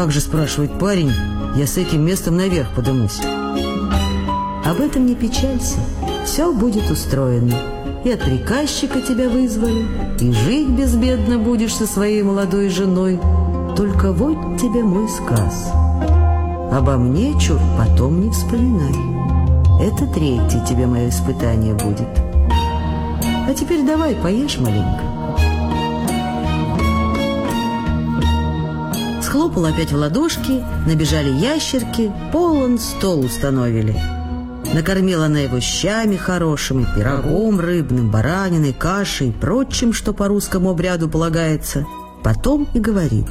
как же, спрашивает парень, я с этим местом наверх подымусь? Об этом не печалься, все будет устроено. И от приказчика тебя вызвали, и жить безбедно будешь со своей молодой женой. Только вот тебе мой сказ. Обо мне, чур, потом не вспоминай. Это третье тебе мое испытание будет. А теперь давай, поешь маленько. Схлопал опять в ладошки, набежали ящерки, полон стол установили. Накормила она его щами хорошими, пирогом рыбным, бараниной, кашей, прочим, что по русскому обряду полагается. Потом и говорит.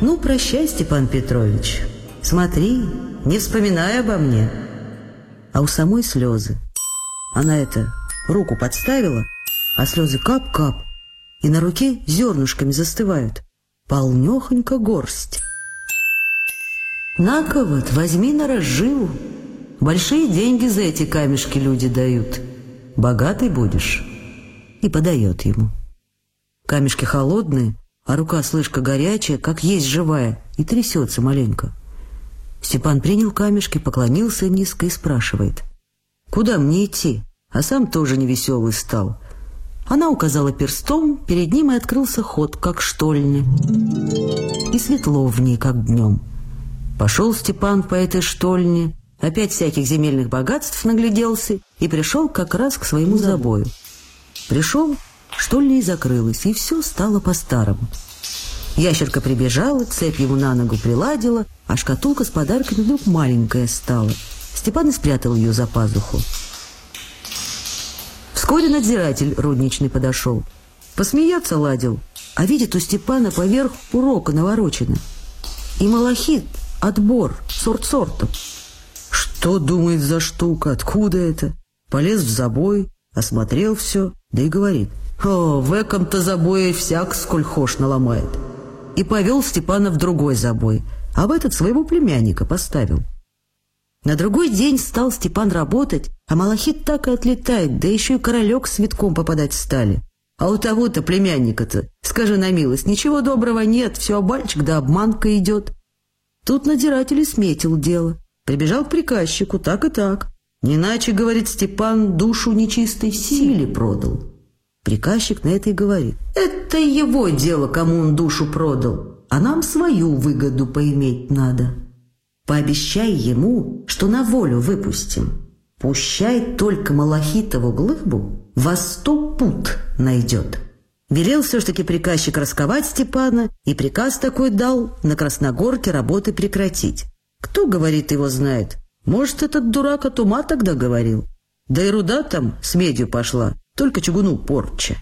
«Ну, прощай, Степан Петрович. Смотри, не вспоминай обо мне». А у самой слезы. Она это, руку подставила, а слезы кап-кап, и на руке зернышками застывают. Полнехонько горсть. «На-ка вот, возьми на разживу». Большие деньги за эти камешки люди дают. Богатый будешь. И подает ему. Камешки холодные, а рука, слышка, горячая, как есть живая, и трясется маленько. Степан принял камешки, поклонился низко и спрашивает. «Куда мне идти?» А сам тоже невеселый стал. Она указала перстом, перед ним и открылся ход, как штольни. И светло в ней, как днем. Пошел Степан по этой штольне, Опять всяких земельных богатств нагляделся и пришел как раз к своему забою. Пришел, ли, и закрылось, и все стало по-старому. Ящерка прибежала, цепь ему на ногу приладила, а шкатулка с подарками вдруг маленькая стала. Степан и спрятал ее за пазуху. Вскоре надзиратель рудничный подошел. Посмеяться ладил, а видит у Степана поверх урока наворочено. И малахит, отбор, сорт сортом. Что думает за штука, откуда это? Полез в забой, осмотрел все, да и говорит. О, в эком-то забое всяк сколь хошь наломает. И повел Степана в другой забой, а в этот своего племянника поставил. На другой день стал Степан работать, а малахит так и отлетает, да еще и королек с витком попадать стали. А у того-то племянника-то, скажи на милость, ничего доброго нет, все обальчик да обманка идет. Тут надзиратель и сметил дело. Прибежал к приказчику, так и так. Не иначе, говорит Степан, душу нечистой силе продал. Приказчик на это и говорит. Это его дело, кому он душу продал, а нам свою выгоду поиметь надо. Пообещай ему, что на волю выпустим. Пущай только Малахитову глыбу во сто пут найдет. Велел все-таки приказчик расковать Степана, и приказ такой дал на Красногорке работы прекратить. Кто, говорит, его знает? Может, этот дурак от ума тогда говорил? Да и руда там с медью пошла, только чугуну порча.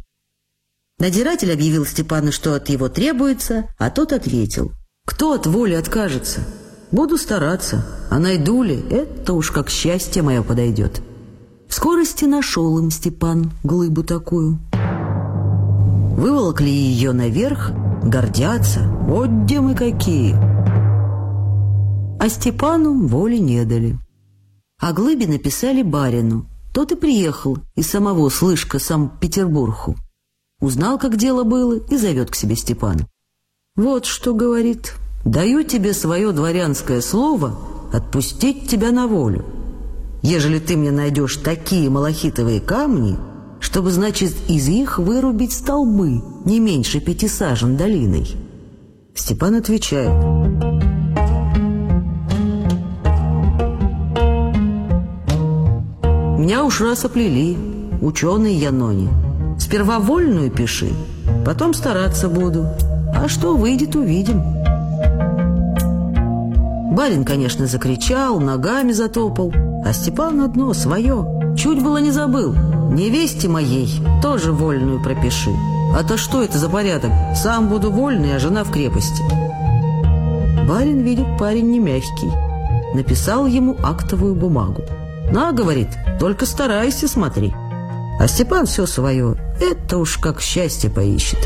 Надиратель объявил Степану, что от его требуется, а тот ответил. «Кто от воли откажется? Буду стараться, а найду ли, это уж как счастье мое подойдет». В скорости нашел им Степан глыбу такую. Выволокли ее наверх, гордятся. Вот где мы какие! а Степану воли не дали. О глыбе написали барину. Тот и приехал из самого Слышка Санкт-Петербургу. Узнал, как дело было, и зовет к себе Степана. «Вот что, — говорит, — даю тебе свое дворянское слово отпустить тебя на волю. Ежели ты мне найдешь такие малахитовые камни, чтобы, значит, из них вырубить столбы не меньше пяти сажен долиной». Степан отвечает, Меня уж раз оплели, ученый Янони. Сперва вольную пиши, потом стараться буду. А что выйдет, увидим. Барин, конечно, закричал, ногами затопал, а Степан одно свое. Чуть было не забыл. Невесте моей тоже вольную пропиши. А то что это за порядок? Сам буду вольный, а жена в крепости. Барин видит, парень не мягкий. Написал ему актовую бумагу. «На, — говорит, — только старайся, смотри». А Степан все свое, это уж как счастье поищет.